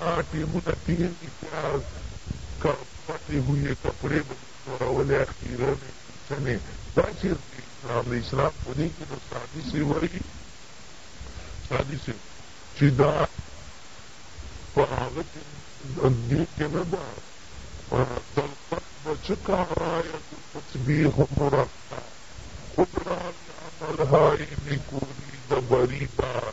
هغه ټيمونه تيل دي پياز کب پټې هويې کپړې به مې ښورولې اخيره مې پوچنې دا چيرته اسلام دی اسلام خو دې کې ده سادي صيب وايي سادي صيب چې دا په هغه کې دې کې نه ده تلقت به چه کارايه کو تسبيح مرقع خود راوي عمل هاي نکوري د بري بار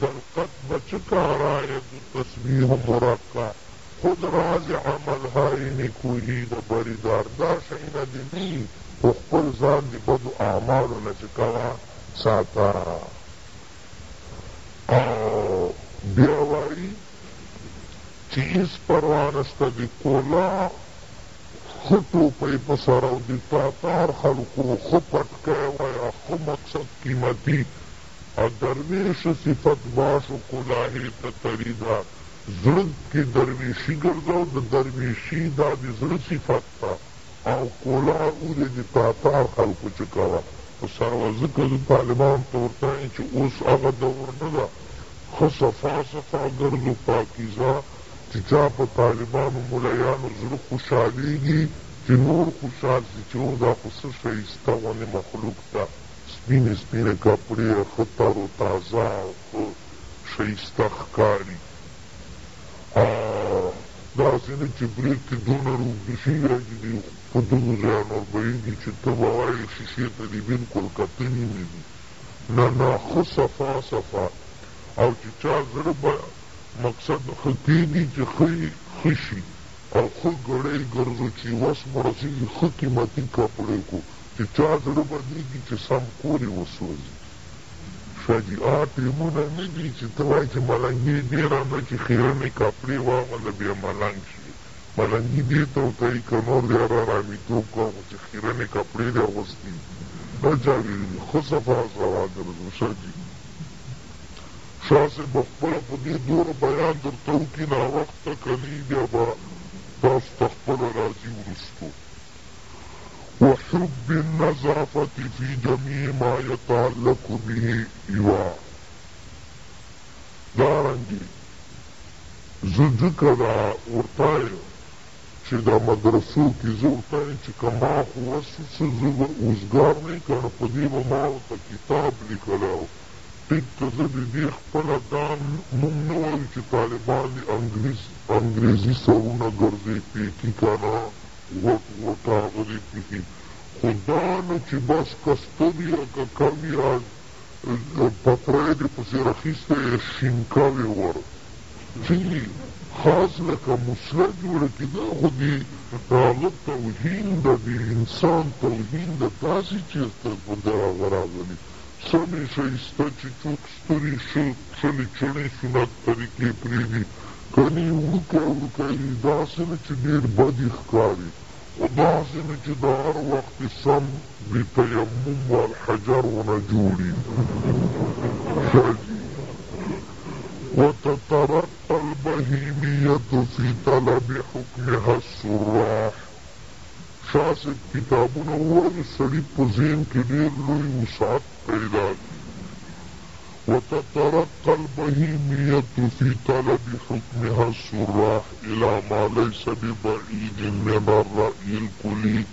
برکت بچه کا را یه دو تسبیح و مراد کا خود راز عمل های نیکوهی د بری دار دا شیونه دی نه یی خو خپل ځان دی بدو اعمالو نه چه کوه ساته او بیا وایی چه هیڅ پروا نشته دی کوله ښه ټوپی په سر او دی تاتار خلکو ښه پټکی وایه ښه مقصد قیمتی او درویش صفت واش و کلاهې ته تری ده زړه کې درویشی ګرځه او د درویشی دا د زړه صفت ده او کلاه اورې د تاتار خلکو چې کوه په سر وه ځکه زه طالبانو ته ورته وایم چې اوس هغه دور نه ده ښه صفا صفا ګرځو پاکیزه چې چا په طالبانو ملایانو زړه خوشحالیږي چې نور خوشحال شي چې او دا خو څه شایسته غوندې مخلوق ده. سپینې سپینې کپړې یې ښه تر و تازه او ښه ښایسته ښکاري. داسې نه چې برېک کې دونه روږدي شوي چې دي په دغو ځایونو وربهېږي چې ته به وایې شیشې ته دې بلکل کتلي نه دي. نه نه ښه صفا صفا او چې چا زړه به مقصد ښه کېږي چې ښه یې ښه شي او ښه ګړۍ ګرځو چې وس مو رسېږي ښه قیمتي کپړې کو. د چا زړه بدېږي چې سم کور یې وسوځي؟ شجاع ټیمونه نه دي چې ته وایې چې ملنګې دې راځه چې خیرنې کپړې واغوندم بیا ملنګ شې. ملنګي دې ته او ته یې که نور دې هر حرامیتوب کوه خو چې خیرنې کپړې دې اغوستي دا چا ویلي دي؟ ښه صفا صفا ګرځه شه جي. شاه صیب به خپله په دې دوره بیان درته وکړي ناوخته که نه بیا به تاسو ته خپله راځي وروسته. وحب النظافة فی جمیع ما یتعلق به یوا دارنګه زه ځکه دا ورتایم چی دا مدرسو کی زه ورتایم چی که ما خو وس سه زه به اوزګار نه یم کنه په دی به ما ورته کتاب لیکلی وو ټیک ته زه دی دی خپله دا موږ نه وایو چی طالبان دی انګریزی سرونه ګرځی پیکی کنه ووټ ووټ راغلی پکښې خو دا نه چې بس که ستر يا که کم يا پتری دې پسې راخيستی يا شينکا وې ور څيني خاص لکه مسله جوړه کړي دا خو دې هغه توهين ده دې انسان توهين ده تاسې چېرته په دې هغه راغلي سمې شئ سته چې چوک ستري څلي چڼي سنت طريقې پرېږدي کني ورکه ورکه يي داسې نه چې ډېر بدي ښکاري خو داسې نه چې د هر وخت يې سم د تيمم والحجر ونه جوړي ښځي وتترقى البهيمية في طلب حکمها السراح شاه صیب کتابونه ووایه د سړي په ذهن کې ډېر لوی وسعت پیدا کېږي وتترقی البهیمیة فی طلب حکمها الصراح الی ما لیس ببعید من الرأی الکلی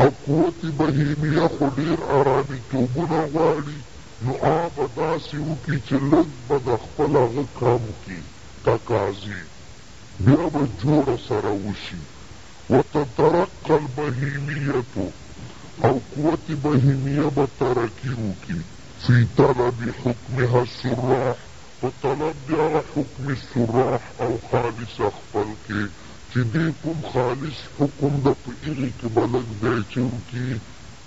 او قوت بهیمیه خو ډېر آرامیتوبونه غواړي نو آ به داسې وکړي چې لږ به د خپل هغه کم کړي تقاضې بیا به جوړه سره وشي وتترقی البهیمیة او قوت بهیمیه به ترقي وکړي فی طلب حکمها الصراح په طلب د هغه حکم صراح او خالص خپل کې چې دې کوم خالص حکم ده په هغې کې به لږ دی چې وکړي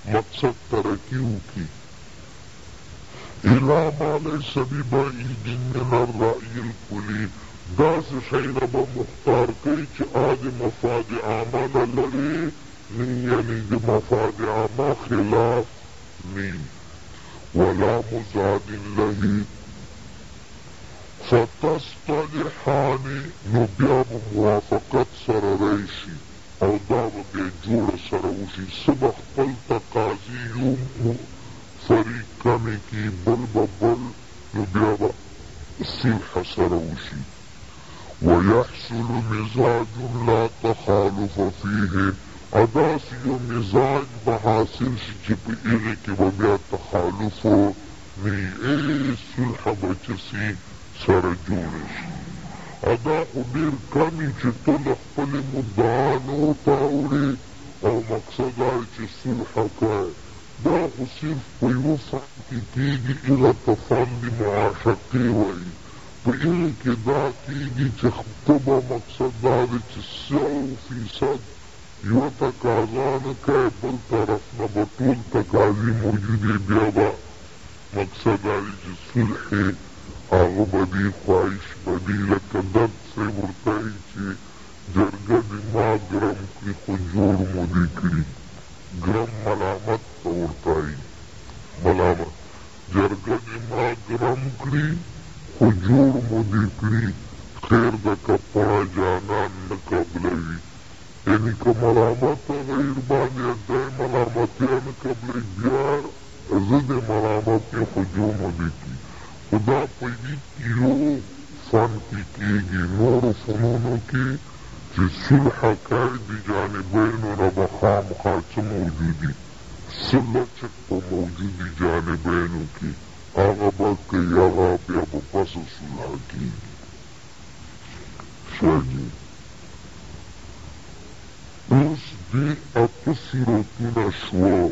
مقصد تركيوك الى ما ليس ببعيد من الرأي الكلي داس شينا بمختار كيك آدي مفاد عامان الذي نيني بمفاد عام خلاف مين ولا مزاد له فتصطلحان نو بیا به موافقت سره راشي او دا به بیا جوړه سره وشی څه به خپل ته قاضی یو فریق کمی کی بل به بل نو بیا به صلح سره وشی ویحصل مزاج لا تخالف فیه او داسی یو مزاج به حاصل شی چی په هغی کی به بیا تخالف نه یی هیڅ صلح به چه سی سره جوړه شی او دا خو ډیر کم یی چی ته له خپلې مدعانو ته اوړې او مقصد دا دی چې صلح کوی دا خو صرف په یوه فن کې کیږي هغه ته فن د معاشقې وایي په هغې کې دا کیږي چې ته به مقصد دا دی چې سو فیصد یوه تقاضا نه کوی بل طرف نه به ټول تقاضې موجودې بیا به مقصد دا دی چې صلح هغه به دې خواهش به دې لکه درد صیب ورتاوی چی جرګه دی ما ګرم کړی خو جوړ مو دی کړی ګرم ملامت ته ورتاوی ملامت جرګه دی ما ګرم کړی خو جوړ مو دی کړی خیر ده که پړه جانان نه قبلوی یعنی که ملامت غیر باندی دی ملامتیا نه قبلوی بیا زه د ملامت نه خو جوم نه کی خو دا په یک یو فن کی کیږی نورو فنونو کی چی صلح کوی د جانبینو نه به خامخا څه موجودی څه لچک په موجودی جانبینو کی هغه به کوی هغه بیا به پس صلح کیږی شاه جی اوس دی اته صورتونه شوه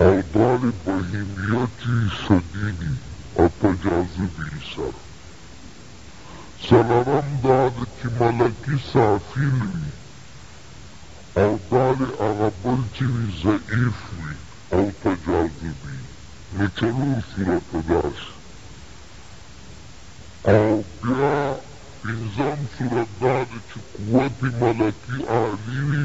او دالی بهیمیه چی شدیدی اتجاذبی سره څلرم داد چی ملکی سافیل وی او دالی هغه بل چی وی ضعیف وی او تجاذبی نو چلور صورته دا شو او بیا پنځم صورت داد چی قوت ملکی عالی وی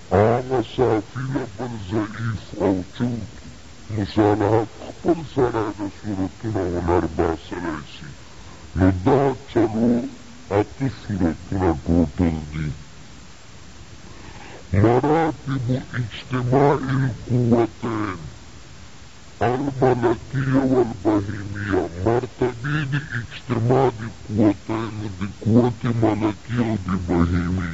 هغه صافی له بل ضعیف او چوت مصالحت خپل سره د صورتونه هنر باسلی سی نو دا څلور اته صورتونه ټوټل دی مراتب اجتماع القوتین الملکیه والبهیمیه مرتبی د اجتماع د قوتینو د قوت ملکی او د بهیمی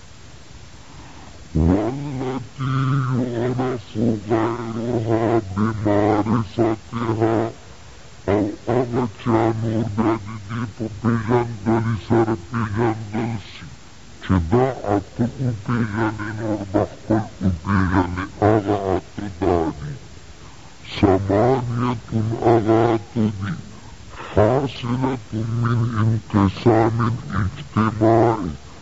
والتي يعرف غيرها بمعرفتها او هغه چا نور بیا د دې په پېژندلي سره پېژندل سي. چې دا اته وپېژني نور به خپل وپېژني، هغه اته دا دي، ثمانیة هغه اته دي، حاصلة من انقسام اجتماعي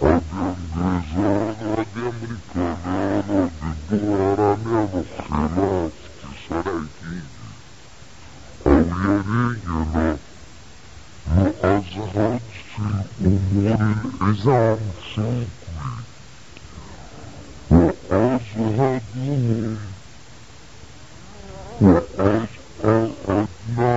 او د انګریزانو او د امریکایانو او د دوو آرامیانو خلاف چې سړی کیږي او یریږي نه نو از حد فی الامور العظام چوک وي و از حدهم و از ادنا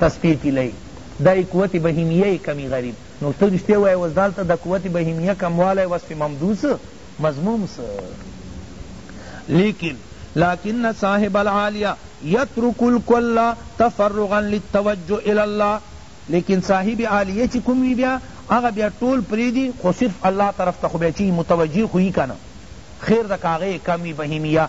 تسپې تیلۍ دا ئی قوت بهیمیه ئی کمی غریب نو ته رشته وای وس دالته د قوت بهیمیه کموالی وصف ممدوح سه مضموم سه لیکن لکن صاحب العالیه یترک الکل تفرغا للتوجه الی الله لیکن صاحب عالیه چی کوم وی بیا هغه بیا ټول پریدی خو صرف الله طرف ته خو بیا چی متوجه خو یی کنه خیر د کاغه کم وی بهیمیه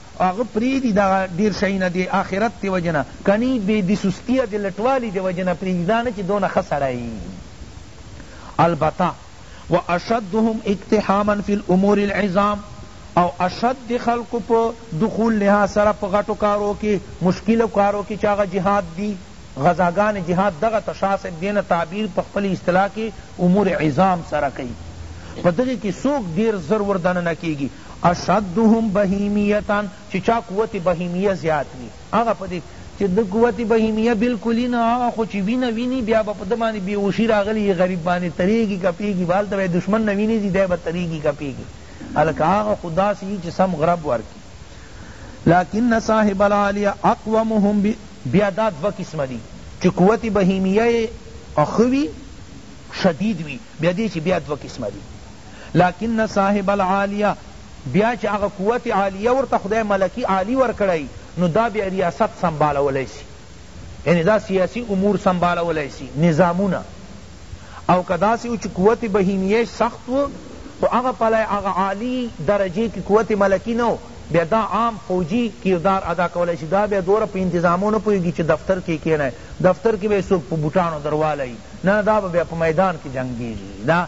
او هغه پریږدی دغه ډیر شیونه دی اخرت دی وجه نه کنی بی دی سستی او دی لټوالی دی وجه نه پریږدی دا نه چی دونه ښه سړی یی البته واشدهم اقتحاما فی الامور العظام او اشد دی خلقو په دخول لحاظ سره په غټو کارو کی مشکلو کارو کی چی هغه جهاد دی غزاګانی جهاد دغه ته شاه صاحب دینه تعبیر په خپلی اصطلاح کی امور عظام سره کئی په دغی کی څوک ډیر زر وردننه کیږی اشدهم بهیمیة چې چا قوت بهیمیة زیات وي هغه په دې چې ده قوت بهیمیة بالکلي نه هغه خو چې وینه ویني بیا به په ده باندې بیهوشي راغلي وي غریب باندې تریږي کپیږي به هلته به یې دښمن نه وینې ځي دی به تریږي کپیږي هلکه هغه خو داسې وي چې سم غرب ورکړي لکن صاحب العالیة اقومهم ب بیا دا دوه قسمه دي چې قوت بهیمیة یې ښه وي شدید وي بیا دې چې بیا دوه قسمه دي لکن صاحب العالیه بیا چی هغه قوت عالیه ورته خدای ملکی عالی ورکړی نو دا بیا ریاست سنبالولای سی یعنی دا سیاسی امور سنبالولای سی نظامونه او که داسی وو چی قوت بهیمیه سخت وو خو هغه پلای هغه عالی درجه کی قوت ملکی نه وو بیا دا عام فوجی کردار ادا کولای سی دا بیا دوره په انتظامو نه پوهیږی چی دفتر کی کینای دفتر کی به یې څوک په بوټانو دروالی نه دا به بیا په میدان کی جنګیږی دا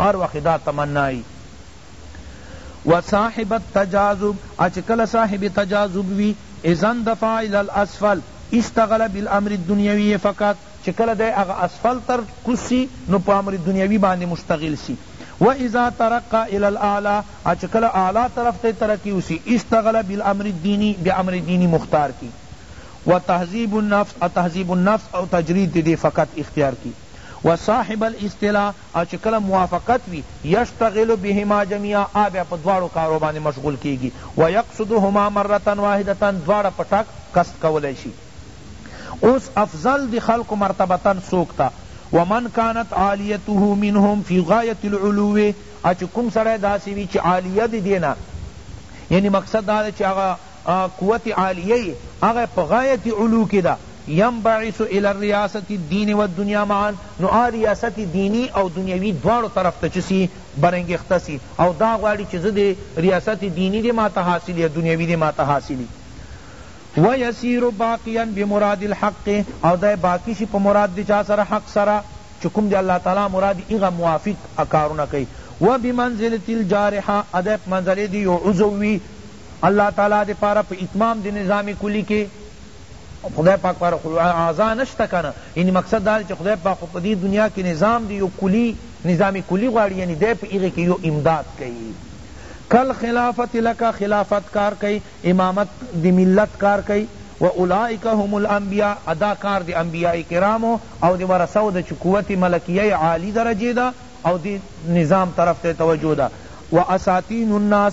هر وخت دا تمنای و صاحب التجاذب اچ کل صاحب تجاذب وی اذن دفع الى الاسفل اشتغل بالامر الدنیوی فقط چه کله دی اغا اسفل تر کوز سی نو په امر دنیوی باندې مشتغل سی و اذا ترقی الی الاعلی اچ کله اعلی طرف ته ترقی وسی اشتغل بالامر الدینی بی امر دینی مختار کی و تهذیب النفس او تهذیب النفس او تجرید دی فقط اختیار کی و صاحب الاستلاء او چې کله موافقت وي یشتغل بهما جمیعا آ بیا په دواړو کارو باندې مشغول کیږي ویقصدهما مرة واحدة دواړه په ټک قصد کولای شي اوس افضل د خلقو مرتبة څوک ده ومن کانت عالیته منهم فی غایة العلو او چې کوم سړی داسې وي چې عالیه د دینه یعنی مقصد دا ده چې هغه قوت عالیه یې هغه په غایت علو کې ده، ینبعث الی الریاسة الدین والدنیا معا، نو هغه ریاست دینی او دنیوی دواړو طرف ته چه سی برانګیخته سی او دا غواړي چه زه دې ریاست دینی دې ماته حاصل یا دنیوی دې ماته حاصل وي. ویسیر باقیا بمراد الحق او دی باقی شي په مراد د چا سره؟ حق سره، چه کوم د الله تعالی مراد وي هغه موافق کارونه کوي. وبمنزلة الجارحة او دی په منزله د یو عضو وي الله تعالی دی پاره په اتمام دی نظام کلی کی خدای پاک پاره خو اعضا نشته کنه یعنی مقصد دا چې خدای پاک خو په دې دنیا کې نظام دی یو کلی نظام کلی غواړي یعنی دی په هغه کې یو امداد کوي کل خلافت لکه خلافت کار کوي امامت دی ملت کار کوي و اولئک هم الانبیاء ادا کار دی انبیاء کرامو او دی ورثو د قوت ملکیه عالی درجه دا او دی نظام طرف ته توجه دا و اساتین الناس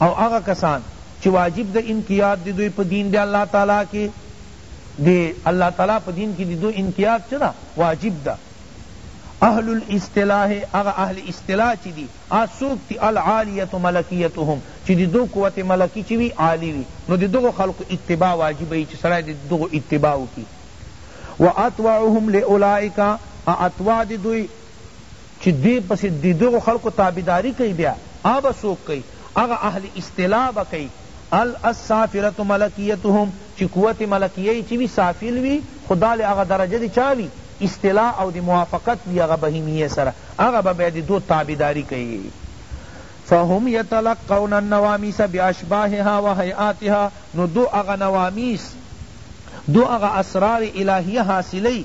او هغه کسان چی واجب د انقیاد د دوی په دین د الله تعالی کی د الله تعالی په دین کی د دوی انقیاد چه ده واجب ده اهل الاصطلاح هغه اهل اصطلاح چی دی آ سوک تی العالیت ملکیتهم چی د دو قوت ملکی چی وی عالی وی نو د دغو خلقو اتباع واجب ئی چی سړی د دغو اتباع وکی و اتباعهم لأولئک ا اتباع د دوی چی دوی پسی ددغو خلقو تابعداری کئی بیا هغه څوک کئی هغه اهل اصطلاح به کئی السافلة ملکیتهم چی قوت ملکیه یی چی وی سافل وی خو دا له هغه درجه د چا وی اصطلاح او د موافقت وی هغه بهیمیه سره هغه به بیا ددو تابعداری کئی فهم یتلقون النوامیس باشباهها وهیاتها نو دو هغه نوامیس دو هغه اسرار الهیه حاصلئی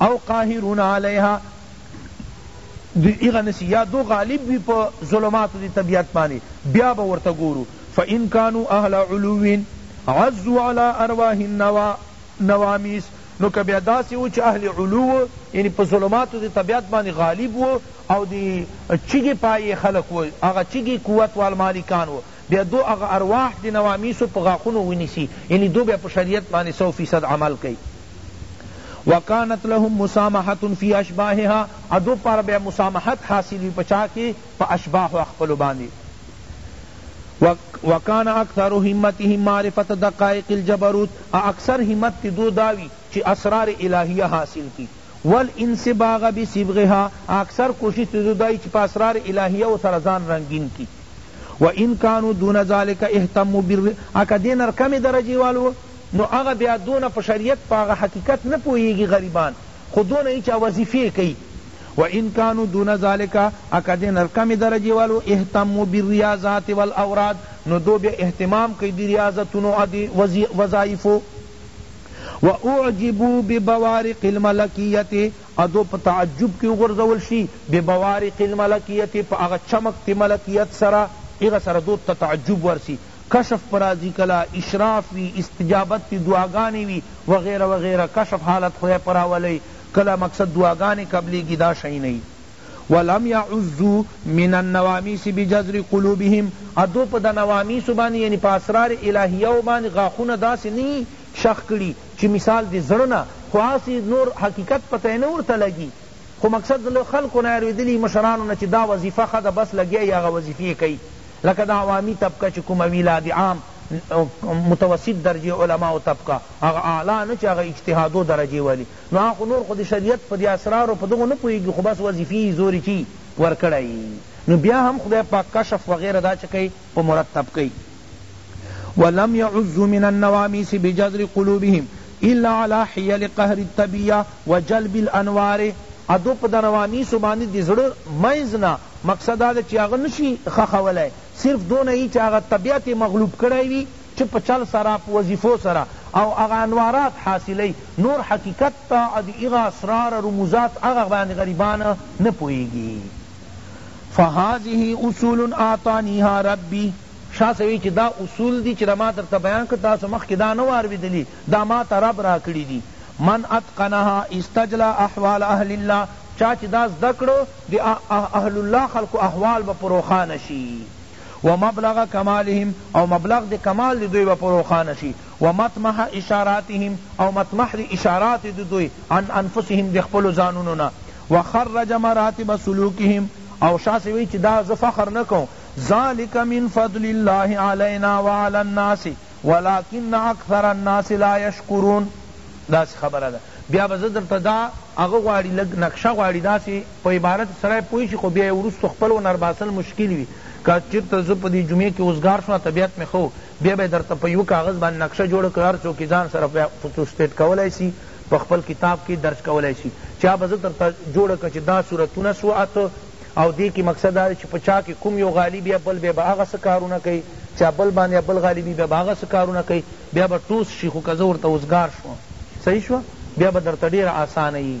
او قاهرون علیها دوی هغه نسی یا دو غالب وی په ظلمات دی طبیعت باندې بیا به ورته ګورو فان کانوا اهل علو عزوا علی ارواح النوا نوامیس نو که بیا داسی و چه اهل علو یعنی په ظلمات دی طبیعت باندې غالب و او دی چگی پایه خلق و هغه چگی قوت وال مالکان و بیا دو هغه ارواح د نوامیسو په غاښونو ونیسی یعنی دو بیا په شریعت باندې سو فیصد عمل کئ وکانت لهم مسامحة فی اشباحها او دو پاره بیا مسامحت حاصل وی په چا کی په اشباحو خپلو باندې وکان اکثر همتهم معرفة دقائق الجبروت او اکثر همت دو دا وی چی اسرار الہیه حاصل کی والانصباغ بصبغها اکثر کوشش د دوی دا وي چي په اسرار الهیه وو سره ځان رنګین کړي وان کانو دون ذلک اهتمو بالر اکه دې نر کمې درجې والو وو نو هغه بیا دونه په شریعت په هغه حقیقت نه پوهیږي غریبان خو دونه یې چا وظیفې کوي وان کانو دون ذلک اکه دې نر کمې درجې والو اهتمو بالریاضات والاوراد نو دو بیا اهتمام کوي د ریاضتونو او د وظایفو و اعجبو ببوارق الملکیت او دوئ په تعجب کی وغورځول شی ببوارق الملکیت په هغه چمک تی ملکیت سره هغه سره دوئ ته تعجب ورسی کشف په راځی کله اشراف وی استجابت تی دعاګانی وی وغیره وغیره کشف حالت خدای په راولی کله مقصد دعاګانی قبلیږی دا شئ نه ولم يعزوا من النواميس بجذر قلوبهم او دوی په د نواميسو باندې يعني په اسرار الهيو باندې غاښونه داسې نه يي شخ کړي چي مثال د زړه نه خو هسې نور حقيقت پته نه ورته لګي خو مقصد د له خلقو نه اورېدلي مشرانو نه چي دا وظيفه ښه ده بس لګيا يي هغه وظيفې کوي لکه دا عوامي طبقه چي کومه وي لا د عام او متوسط درجې علماء طبقه هغه اعليٰ نه چي هغه اجتهادو درجې والي نو هغه خو نور خو د شریعت په دې اسرارو په دغو نه پوهیږي خو بس وظیفي یی زوري چی ورکړی یی نو بیا هم خدای پاک کشف وغیره دا چه کئ په مرتب کئ ولم يعز من النواميس بجذر قلوبهم الا على حيل قهر الطبيعة وجلب الانوار ادو په دنوامیسو باندی د زړه منځ نه مقصد دا ده چی هغه نشی ښخولای صرف دونه یی چی هغه طبیعت یی مغلوب کړی وی چه په چل سره په وظیفو سره او هغه انوارات حاصلی نور حقیقت ته او د هغه اسرار رموزات هغه باندی غریبان نه پوهیږی فهذه اصول اعطانیها ربی شاه صاحب وایی چه دا اصول دی چه ما درته بیان کړ تاسو مخکی دا نه وو اوریدلی دا ماته رب راکړی دی من اتقنها استجلی احوال اهل الله چا چه دا زده کړو د اهل الله خلقو احوال به په روښانه شی ومبلغ کمالهم او مبلغ د کمال د دوی به په روښانه شي ومطمح اشاراتهم او مطمح د اشارات د دوی عن انفسهم د خپلو ځانونو نه وخرج مراتب سلوکهم او شاه صاحب وایي چې دا زه فخر نه کوم ذلک من فضل الله علینا وعلی الناس ولکن اکثر الناس لا یشکرون داسی خبره ده بیا به زه درته دا هغه غواړی لږ نقشه غواړی داسی په عبارت سړی پوه شی خو بیا یې وروسته خپل ونرباسل مشکل وی که چیرته زه په دی جمعه کی اوزګار شوم طبیعت می ښه وو بیا به یې درته په یوه کاغذ باندی نقشه جوړه کړو هر څوک یې ځان سره بیا فوتوسټیټ کولای سی په خپل کتاب کی درج کولای سی چا به زه درته جوړه کړم چی دا صورتونه سو اته او دې کی مقصد دا دی چی په چا کی کوم یو غالب یا بل بیا به هغه څه کارونه کوي چا بل باندې یا بل غالبی بیا به هغه څه کارونه کوي بیا به ټوس شي خو که زه ورته اوزګار شوم صحیح شوه بیا به درته ډیره آسانه یی.